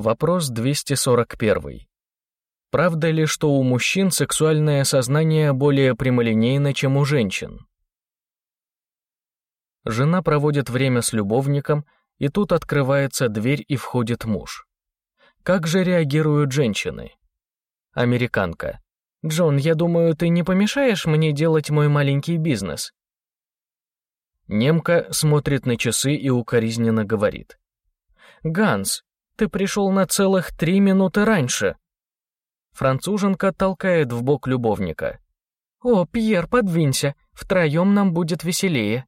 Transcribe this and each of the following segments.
Вопрос 241. Правда ли, что у мужчин сексуальное сознание более прямолинейно, чем у женщин? Жена проводит время с любовником, и тут открывается дверь и входит муж. Как же реагируют женщины? Американка. «Джон, я думаю, ты не помешаешь мне делать мой маленький бизнес?» Немка смотрит на часы и укоризненно говорит. «Ганс, ты пришел на целых три минуты раньше». Француженка толкает в бок любовника. «О, Пьер, подвинься, втроем нам будет веселее».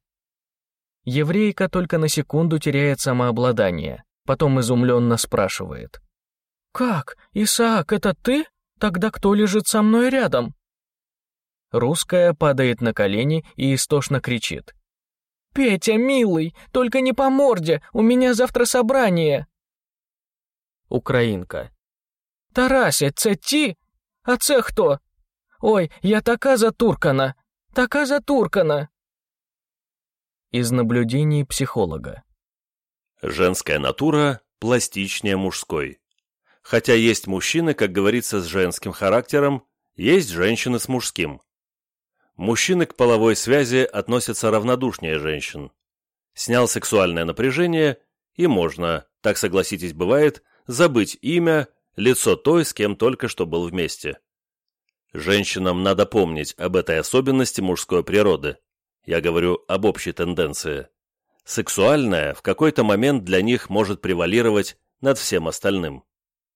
Еврейка только на секунду теряет самообладание, потом изумленно спрашивает. «Как? Исаак, это ты? Тогда кто лежит со мной рядом?» Русская падает на колени и истошно кричит. «Петя, милый, только не по морде, у меня завтра собрание!» Українка. Тарасе, це ті? А це хто? Ой, я така затуркана, така затуркана. Из наблюдений психолога. Женская натура пластичнее мужской. Хотя есть мужчины, как говорится, с женским характером, есть женщины с мужским. Мужчины к половой связи относятся равнодушнее женщин. Снял сексуальное напряжение, и можно, так согласитесь, бывает, забыть имя, лицо той, с кем только что был вместе. Женщинам надо помнить об этой особенности мужской природы. Я говорю об общей тенденции. Сексуальное в какой-то момент для них может превалировать над всем остальным.